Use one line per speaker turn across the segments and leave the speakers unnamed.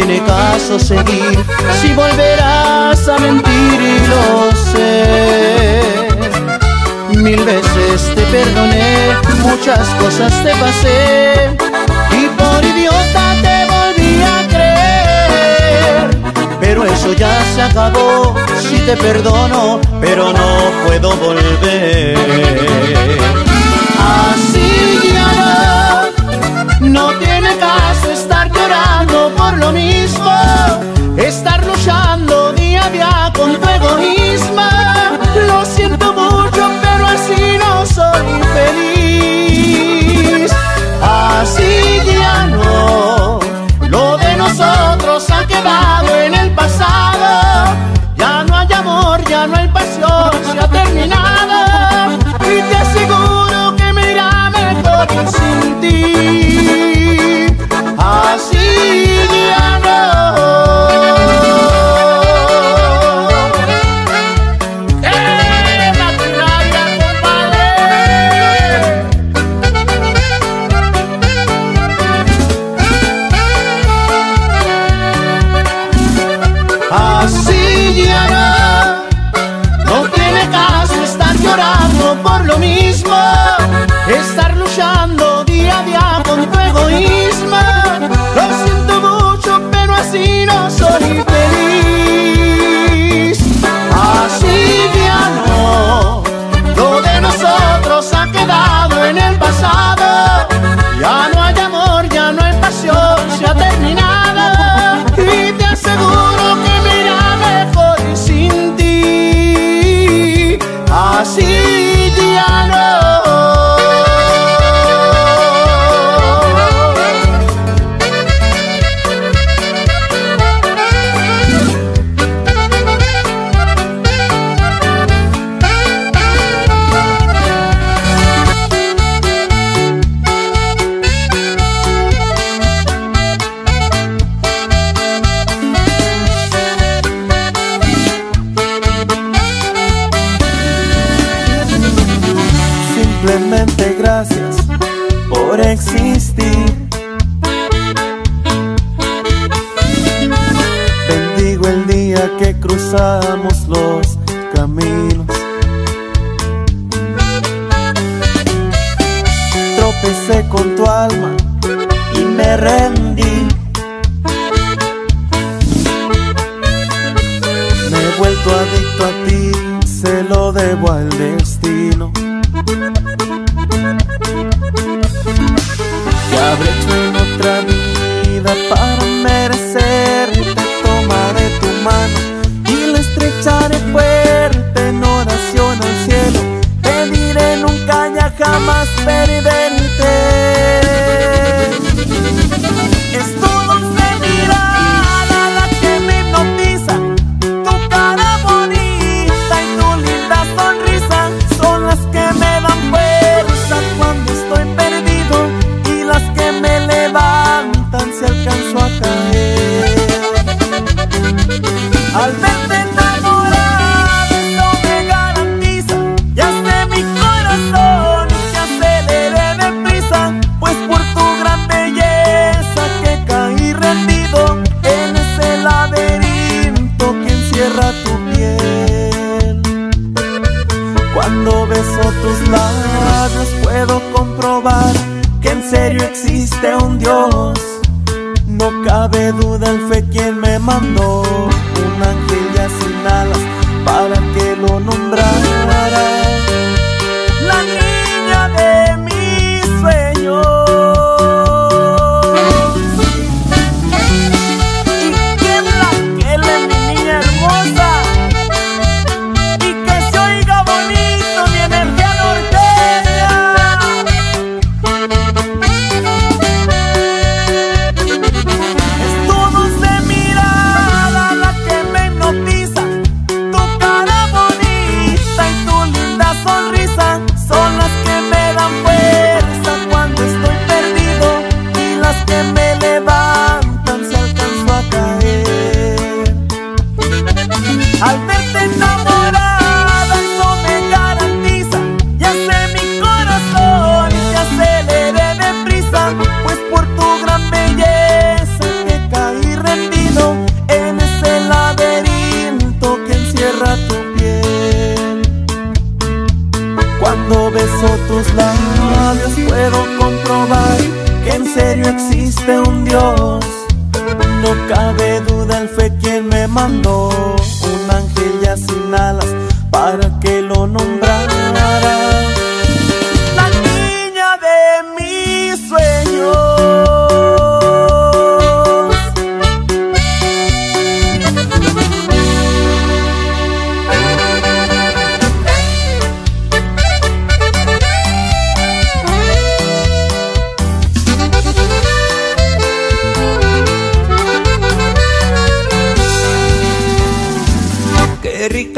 tiene caso seguir si volverás a mentir y lo sé. Mil veces te perdoné, muchas cosas te pasé y por idiota te volví a creer. Pero eso ya se acabó, si te perdono, pero no puedo volver. Así ya no, no tiene caso llorando por lo mismo, estar luchando día a día con tu egoísmo. Lo siento mucho, pero así no soy feliz. Así ya no, lo de nosotros ha quedado en el pasado. Ya no hay amor, ya no hay pasión, se ha terminado. Y te aseguro que me irá mejor sin ti. y me
rendí. Me he vuelto adicto a ti, se lo debo al destino.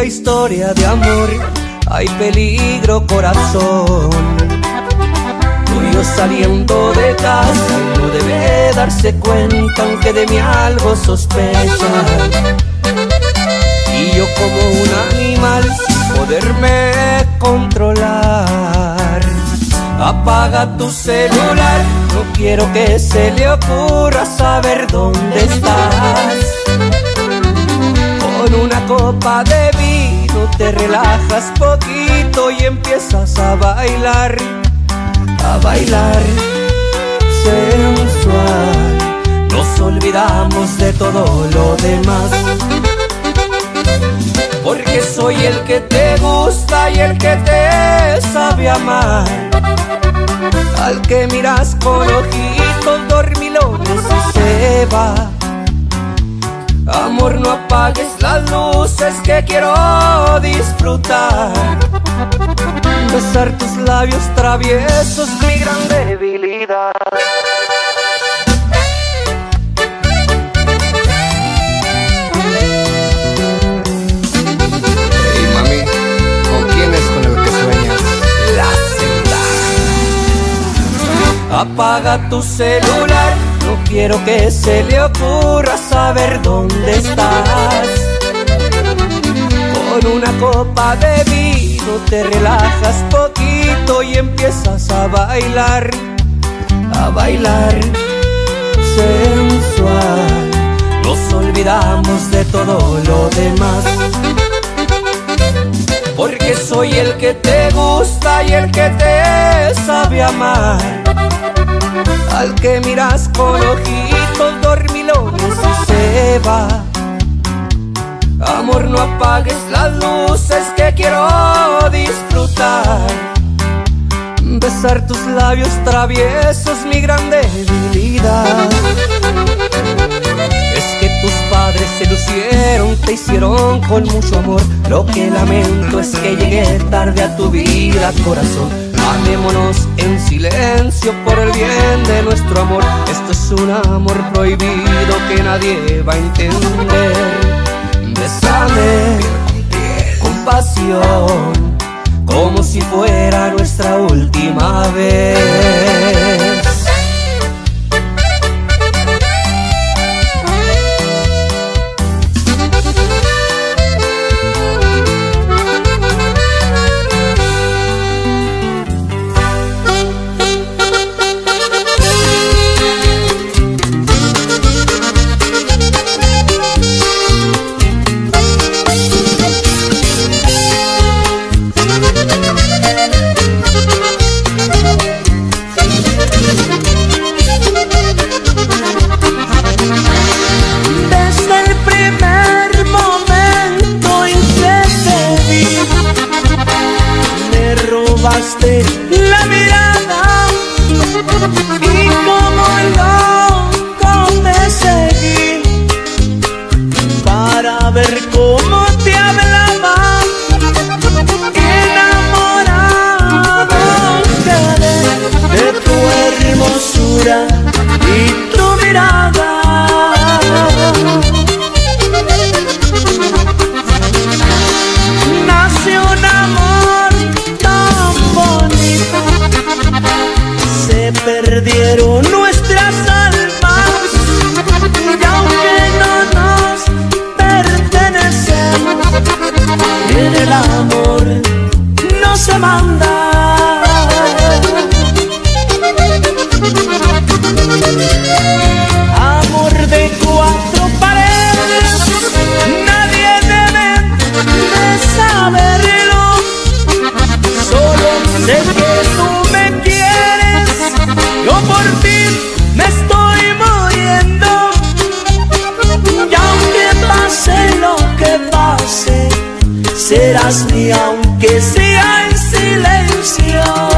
Historia de amor, hay peligro corazón. Tuyo saliendo de casa no debe darse cuenta aunque de mí algo sospecha. Y yo como un animal poderme controlar. Apaga tu celular, no quiero que se le ocurra saber dónde estás. Con una copa de vino te relajas poquito y empiezas a bailar, a bailar sensual. Nos olvidamos de todo lo demás. Porque soy el que te gusta y el que te sabe amar. Al que miras con ojitos dormilones y se va Amor, no apagues las luces que quiero disfrutar. Besar tus labios traviesos, mi gran debilidad.
Hey mami, ¿con quién es con el que sueñas?
La celda. Apaga tu celular no quiero que se le ocurra saber dónde estás. Con una copa de vino te relajas poquito y empiezas a bailar, a bailar sensual. Nos olvidamos de todo lo demás. Porque soy el que te gusta y el que te sabe amar al que miras con ojitos dormilones y se va. Amor, no apagues las luces que quiero disfrutar. Besar tus labios traviesos, mi gran debilidad. Es que tus padres se lucieron, te hicieron con mucho amor. Lo que lamento es que llegué tarde a tu vida, corazón Amémonos en silencio por el bien de nuestro amor. Esto es un amor prohibido que nadie va a entender. Besame con pasión, como si fuera nuestra última vez.
You.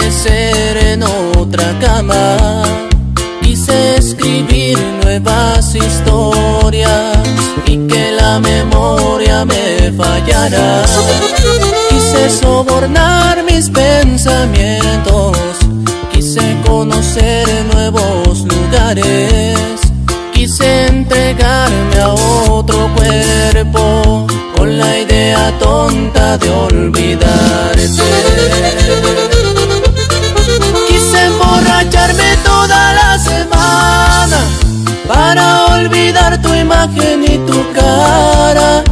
En otra cama. Quise escribir nuevas historias y que la memoria me fallara. Quise sobornar mis pensamientos, quise conocer nuevos lugares, quise entregarme a otro cuerpo con la idea tonta de olvidarte. Toda la semana para olvidar tu imagen y tu cara.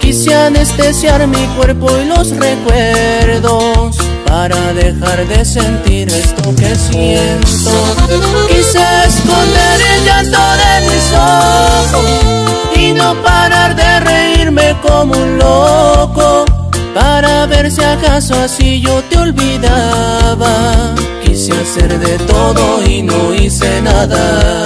Quise anestesiar mi cuerpo y los recuerdos para dejar de sentir esto que siento. Quise esconder el llanto de mis ojos y no parar de reírme como un loco para ver si acaso así yo te olvidaba. Quise hacer de todo y no hice nada.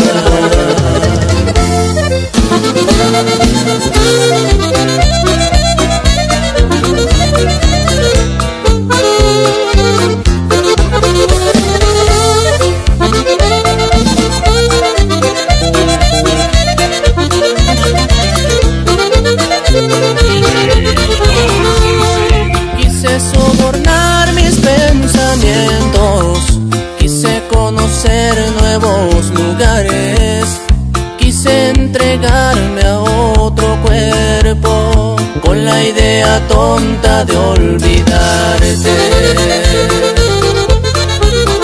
De olvidarte.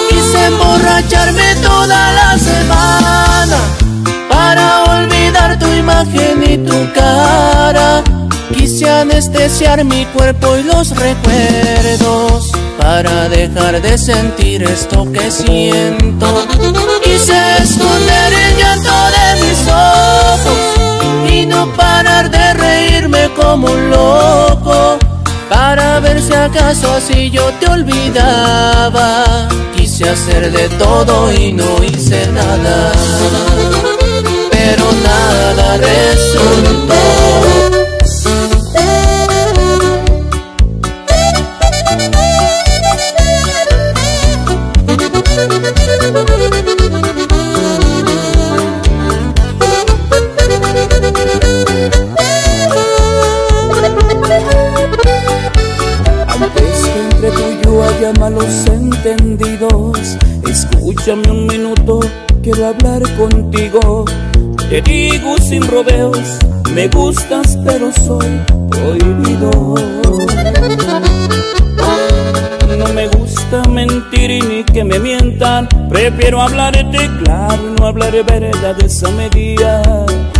Quise emborracharme toda la semana para olvidar tu imagen y tu cara. Quise anestesiar mi cuerpo y los recuerdos para dejar de sentir esto que siento. Quise esconder el llanto de mis ojos y no parar de reírme como un loco para ver si acaso así yo te olvidaba. Quise hacer de todo y no hice nada, pero nada resultó.
Haya malos entendidos, escúchame un minuto, quiero hablar contigo. Te digo sin rodeos, me gustas pero soy prohibido. No me gusta mentir y ni que me mientan, prefiero hablarte claro no hablar verdades a medias.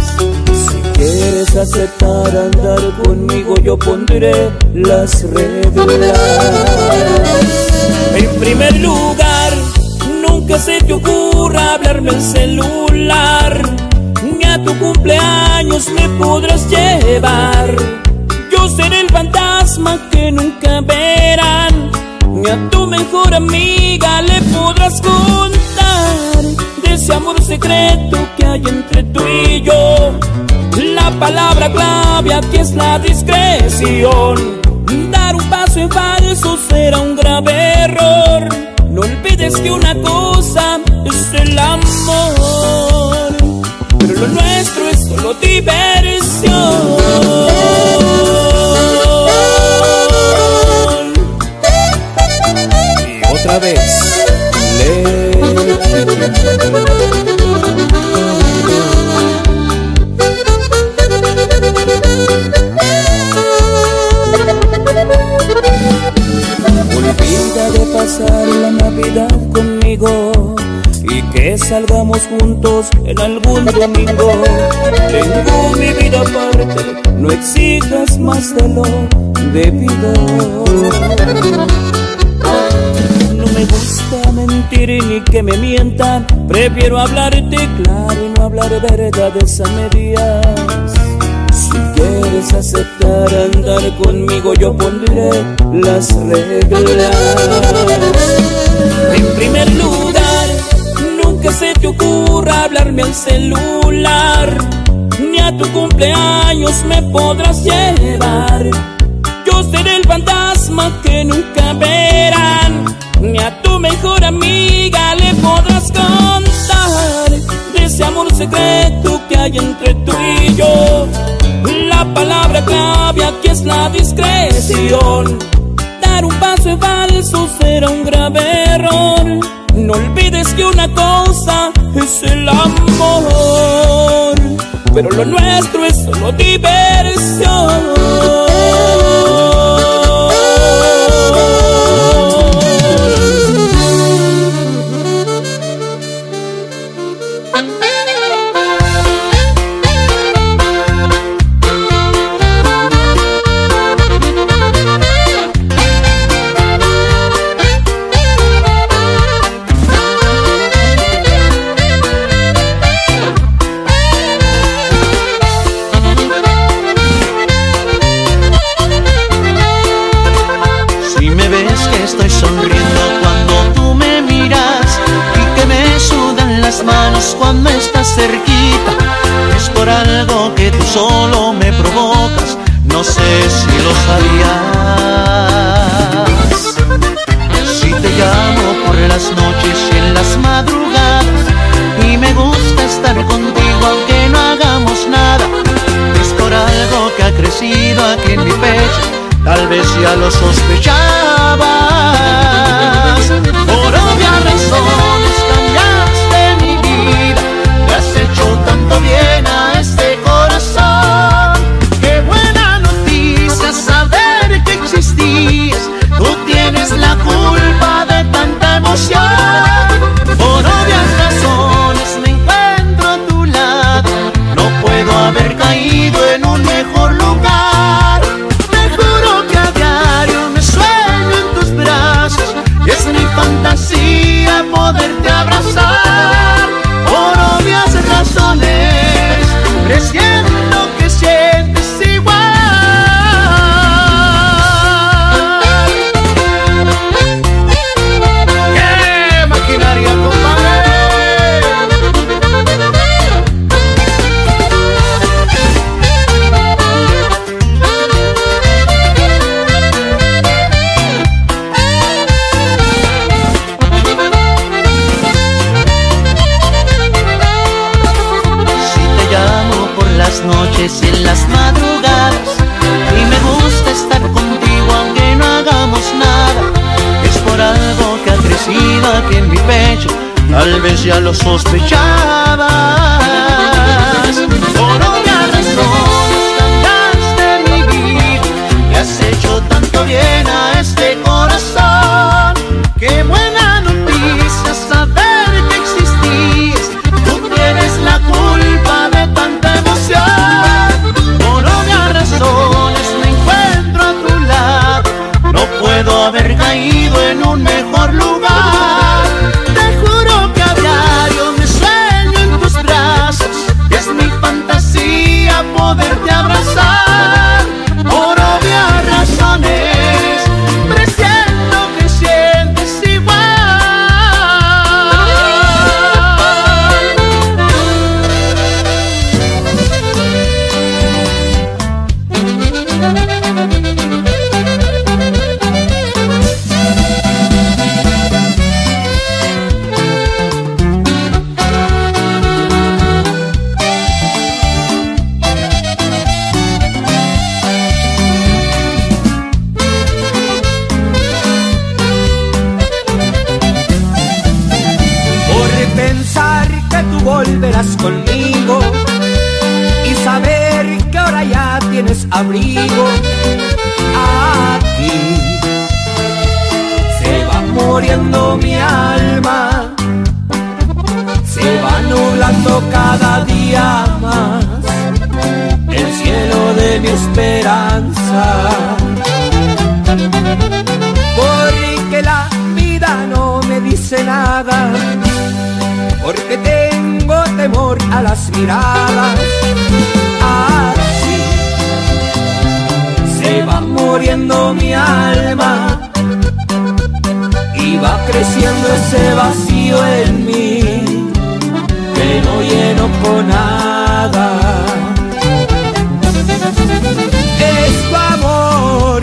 Quieres aceptar andar conmigo, yo pondré las reglas. En primer lugar, nunca se te ocurra hablarme al celular. Ni a tu cumpleaños me podrás llevar. Yo seré el fantasma que nunca verán. Ni a tu mejor amiga le podrás contar de ese amor secreto que hay entre tú y yo. La palabra clave aquí es la discreción. Dar un paso en falso será un grave error. No olvides que una cosa es el amor, pero lo nuestro es solo diversión. Y otra vez, Olvida conmigo y que salgamos juntos en algún domingo. Tengo mi vida aparte, no exijas más de lo debido. No me gusta mentir ni que me mientan, prefiero hablarte claro y no hablar verdades a medias. Si quieres aceptar andar conmigo, yo pondré las reglas. En primer lugar, nunca se te ocurra hablarme al celular, ni a tu cumpleaños me podrás llevar. Yo seré el fantasma que nunca verán, ni a tu
mejor amiga le podrás contar de ese amor secreto que hay entre tú y yo. La palabra clave aquí es la discreción dar un paso falso será un grave error. No olvides que una cosa es el amor, pero lo nuestro es solo diversión. ves que estoy sonriendo cuando tú
me miras y que me sudan las manos cuando estás cerquita. Es por algo que tú solo me provocas, no sé si lo sabías. Si te llamo por las noches y en las madrugadas y me gusta estar contigo aunque no hagamos nada, es por algo que ha crecido aquí en mi pecho tal vez ya lo sospechabas. Por obvias razones cambiaste mi vida, le has hecho tanto bien a este corazón. Qué buena noticia saber que existías, tú
tienes la culpa de tanta emoción. ya lo sospechaba.
volverás conmigo
y saber que ahora ya tienes abrigo a ti. Se va muriendo mi alma, se va nublando cada día más el
cielo de mi esperanza. Porque la vida no me dice nada
que tengo temor a las miradas. Así se va muriendo mi alma y va creciendo ese vacío en mí que no lleno con nada.
Es tu amor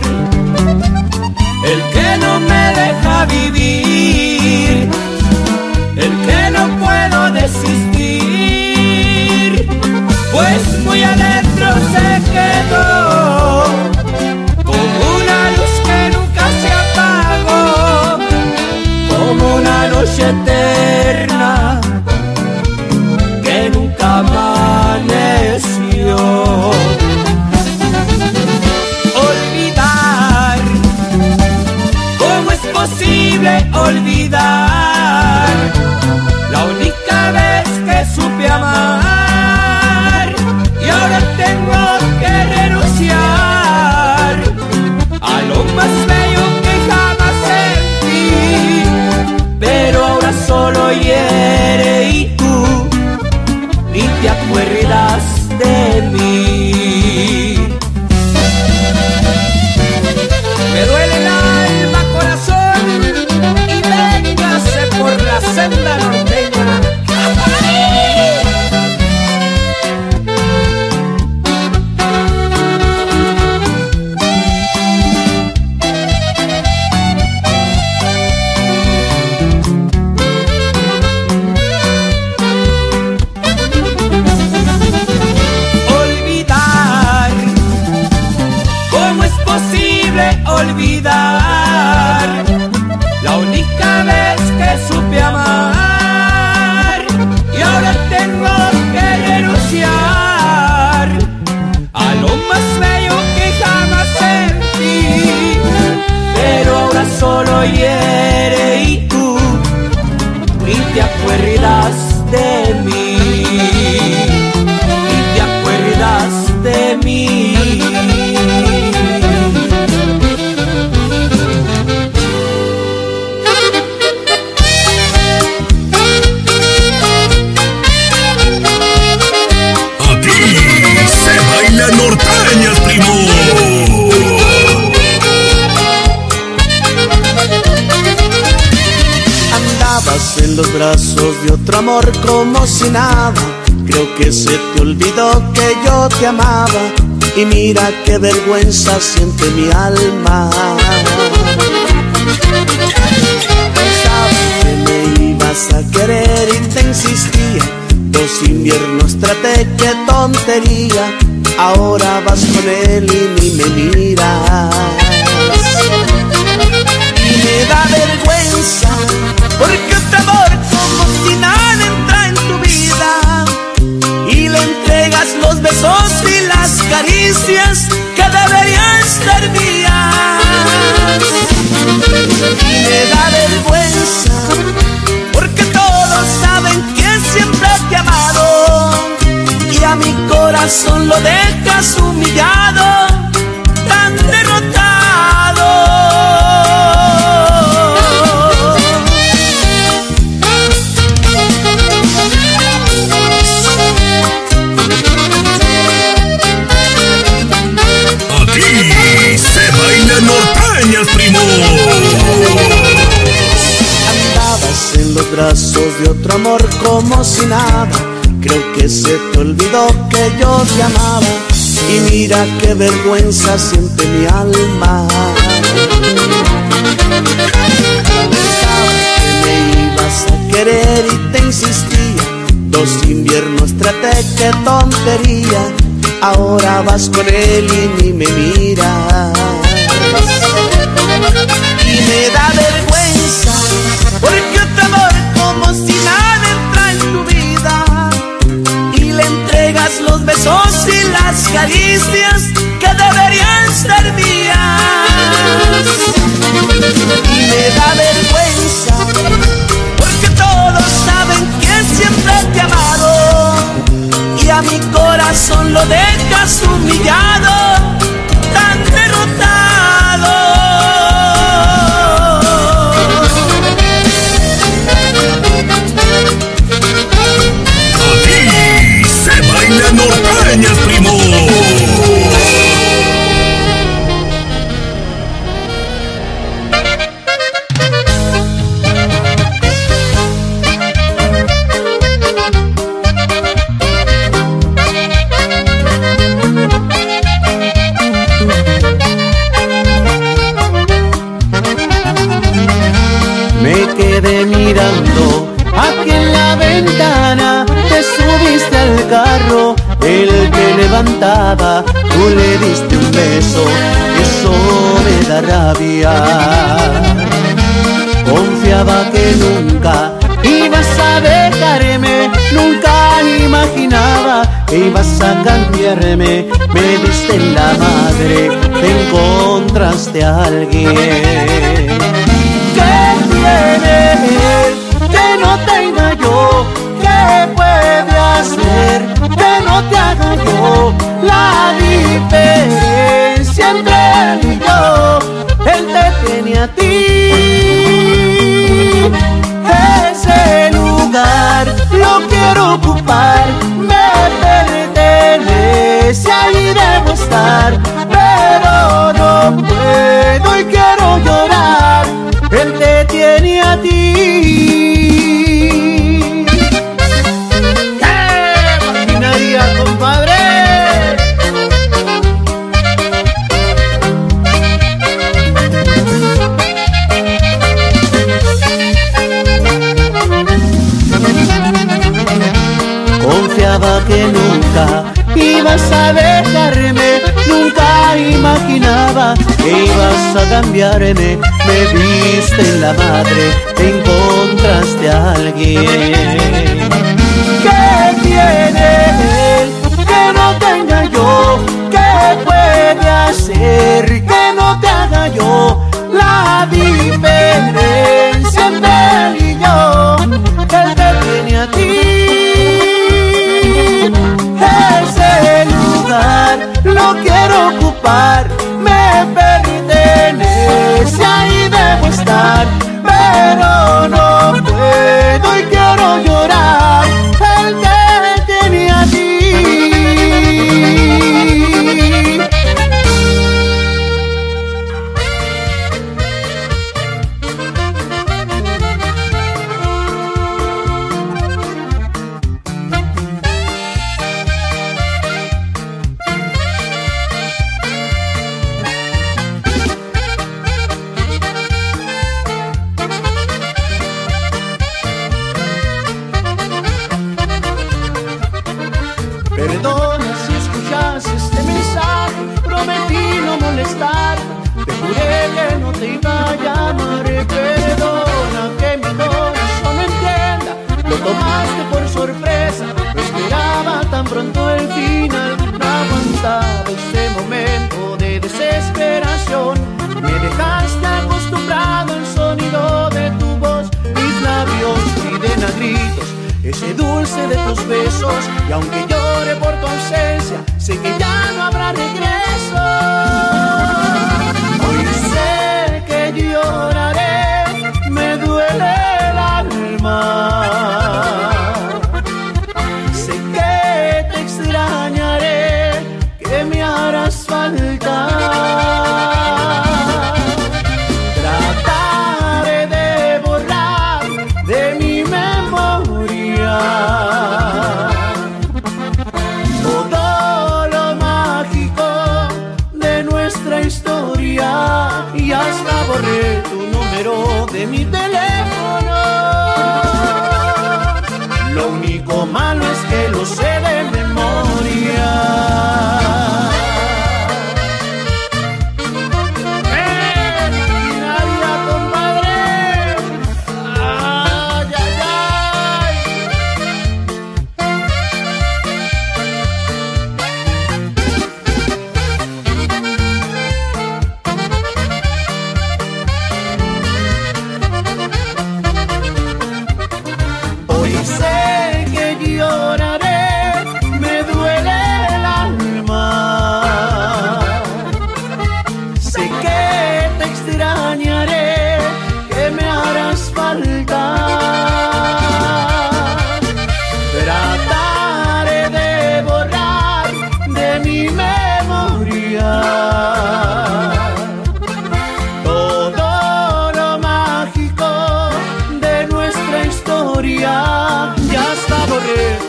eterna que
nunca amaneció. Olvidar, ¿cómo es posible olvidar de otro amor como si nada. Creo que se te olvidó que yo te amaba. Y mira qué vergüenza siente mi alma. Pensaba que me ibas a querer y te insistía. Dos inviernos traté, qué tontería. Ahora vas con él y ni me miras y me da vergüenza besos y las caricias que mías y me da vergüenza porque todos saben que siempre te he amado y a mi corazón lo dejas humillado de otro amor como si nada. Creo que se te olvidó que yo te amaba. Y mira qué vergüenza siente mi alma. Pensaba que me ibas a querer y te insistía. Dos inviernos traté, qué tontería. Ahora vas con él y ni me miras y me da vergüenza los besos y las caricias que deberían ser mías. Me da vergüenza porque todos saben que siempre te he amado. Y a mi corazón lo dejas humillado tan derrotado
baila
levantaba, tú le diste un beso, eso me da rabia.
Confiaba que nunca ibas a dejarme, nunca imaginaba que ibas a cambiarme. Me diste en la madre, te encontraste a alguien. ¿Qué tiene que no tenga La diferencia entre él y yo, él te tiene a ti. Ese lugar lo quiero ocupar, me pertenece, ahí debo estar, pero no puedo y quiero imaginaba que ibas a cambiarme. Me viste en la madre, te encontraste a alguien. ¿Qué tiene él que no tenga yo? ¿Qué puede hacer que no te haga yo? La diferencia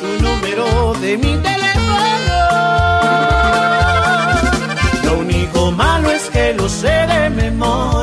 tu número de mi teléfono. Lo único malo es que lo sé de memoria.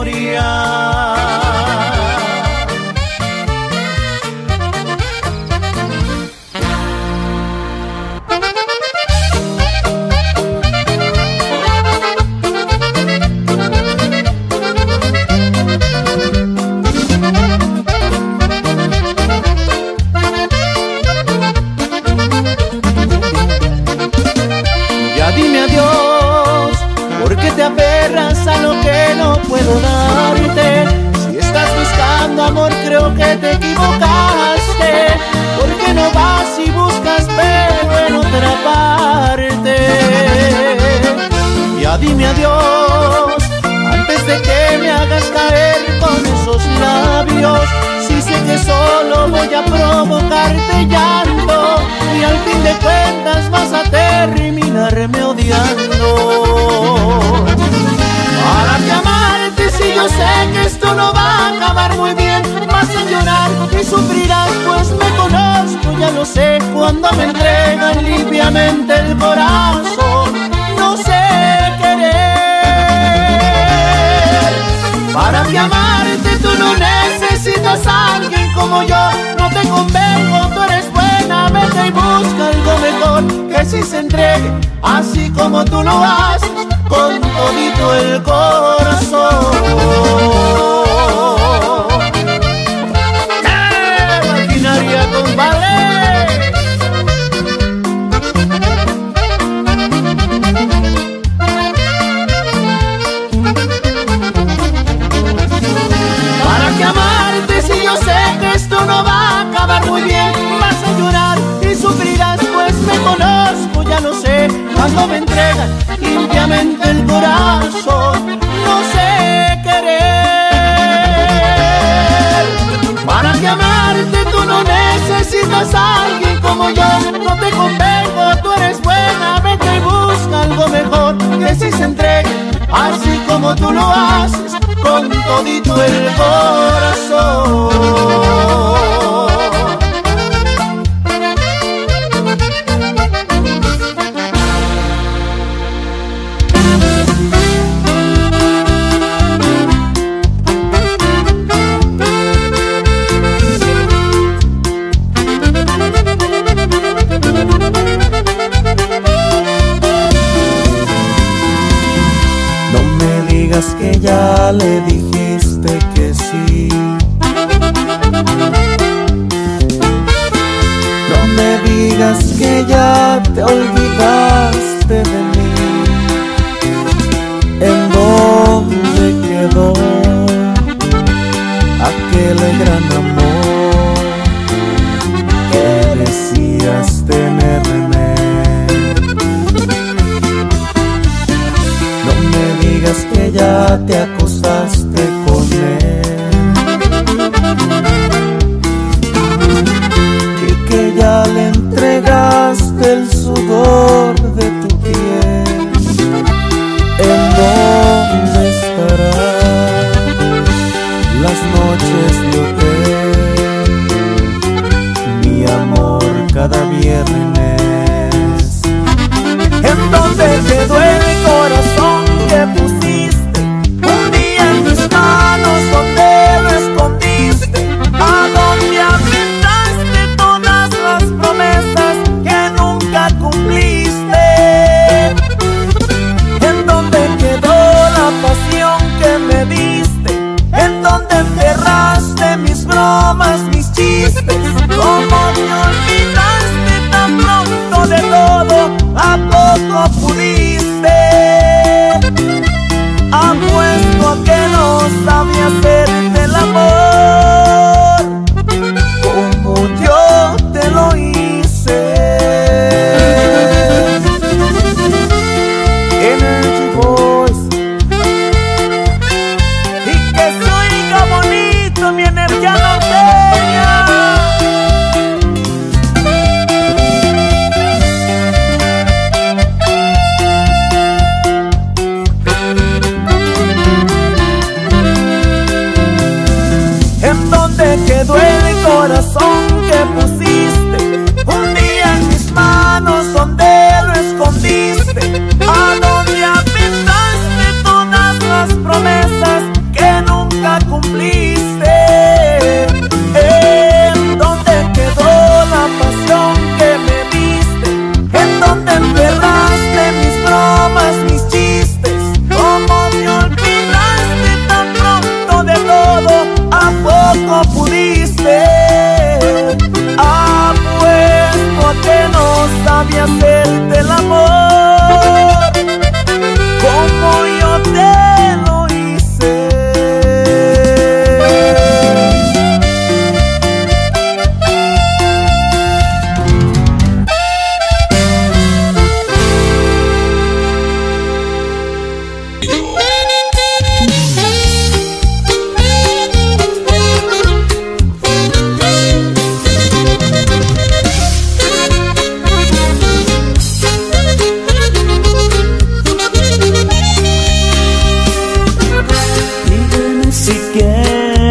así como tú lo haces, con todito el corazón. cuando me entregas limpiamente el corazón. No sé querer. Para que amarte tú no necesitas a alguien como yo. No te convengo, tú eres buena, vete y busca algo mejor que si se entregue, así como tú lo haces con todito el corazón.
que ya le dijiste que sí. No me digas que ya te olvidaste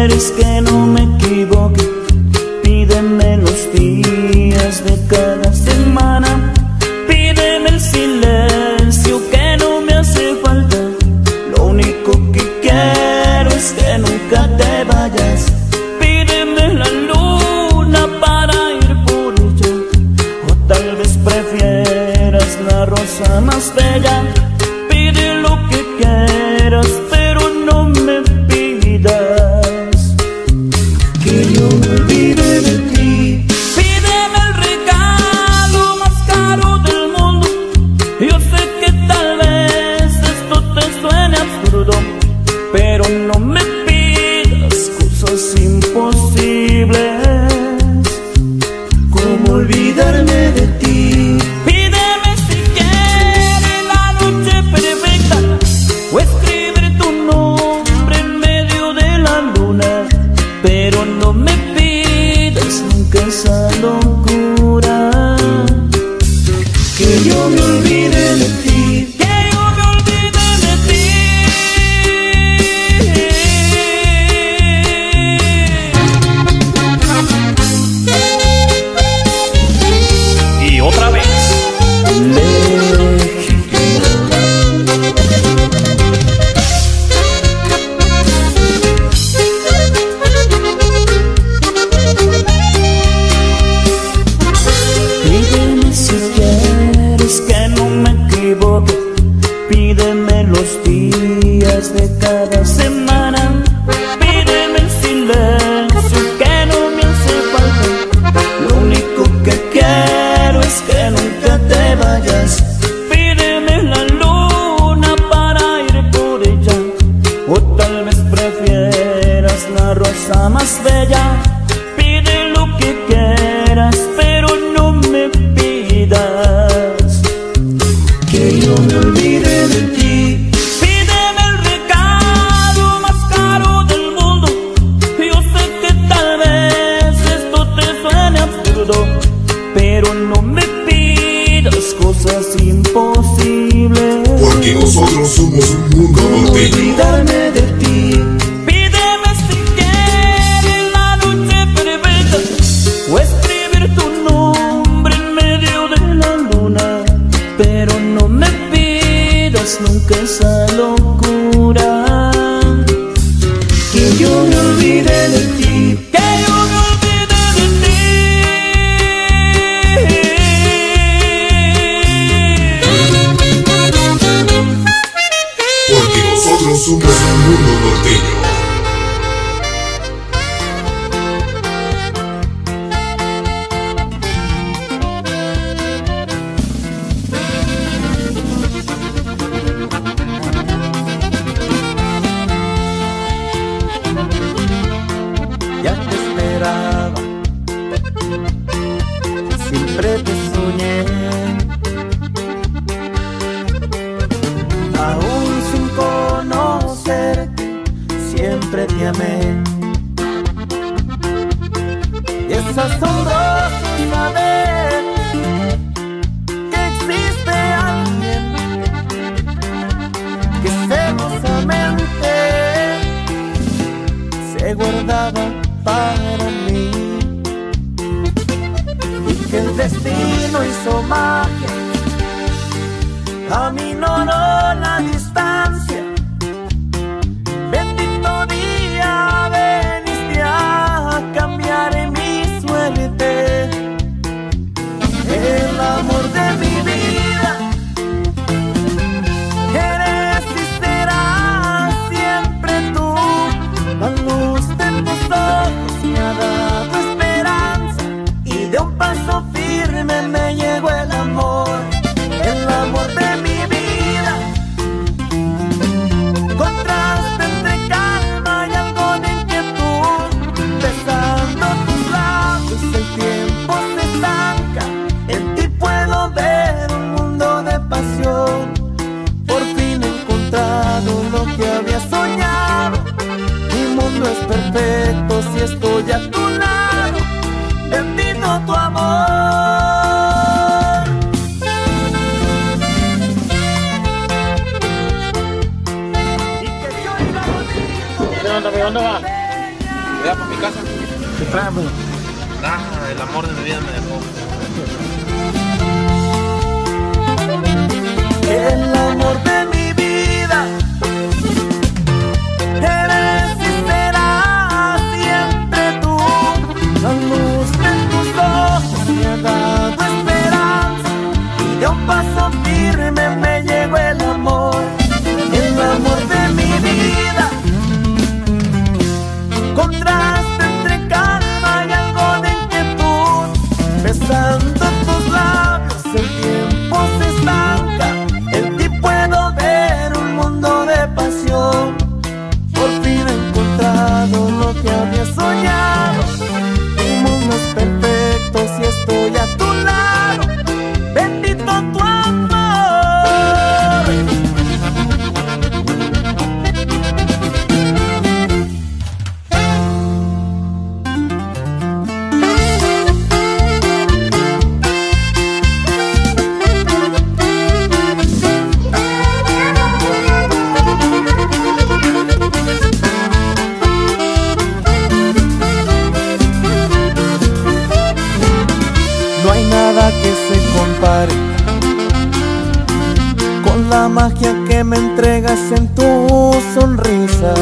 quieres
que
no me equivoque.
Magia que
me
entregas en tu sonrisa.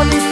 Cuando